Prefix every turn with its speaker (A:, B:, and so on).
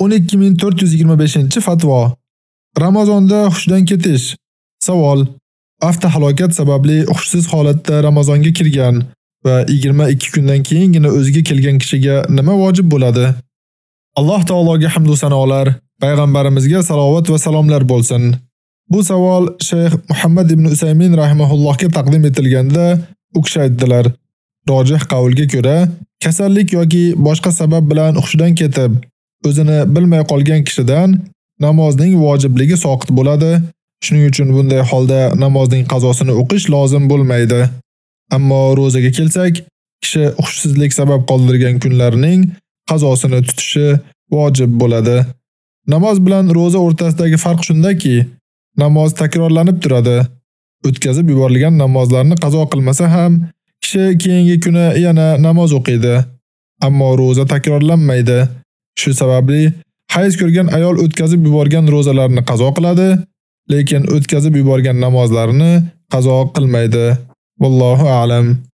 A: 12425-fatvo. Ramazonda hushdan ketish. Savol: Avtohalokat sababli hushsiz holatda Ramazonga kirgan va 22 kundan keyingina o'ziga kelgan kishiga nima vojib bo'ladi? Alloh taologa hamd va sanolar, payg'ambarimizga salovat va salomlar bo'lsin. Bu savol Shayx Muhammad ibn Usaymin rahimahullohga taqdim etilganda u kishi aytdilar: Rojih qavlga ko'ra, kasallik yoki boshqa sabab bilan hushdan ketib, o'zini bilmay qolgan kishidan namozning vojibligi soqit bo'ladi. Shuning uchun bunday holda namozning qazosini o'qish lozim bo'lmaydi. Ammo rozaga kelsak, kishi hushsizlik sabab qoldirgan kunlarning qazosini tutishi vojib bo'ladi. Namoz bilan roza o'rtasidagi farq shundaki, namoz takrorlanib turadi. O'tkazib yuborilgan namozlarni qazo qilmasa ham, kishi keyingi kuni yana namoz o'qiydi. Ammo roza takrorlanmaydi. Shu sababli hayz ko'rgan ayol o'tkazib yuborgan rozalarni qazo qiladi, lekin o'tkazib yuborgan namozlarini qazo qilmaydi. Vallohu a'lam.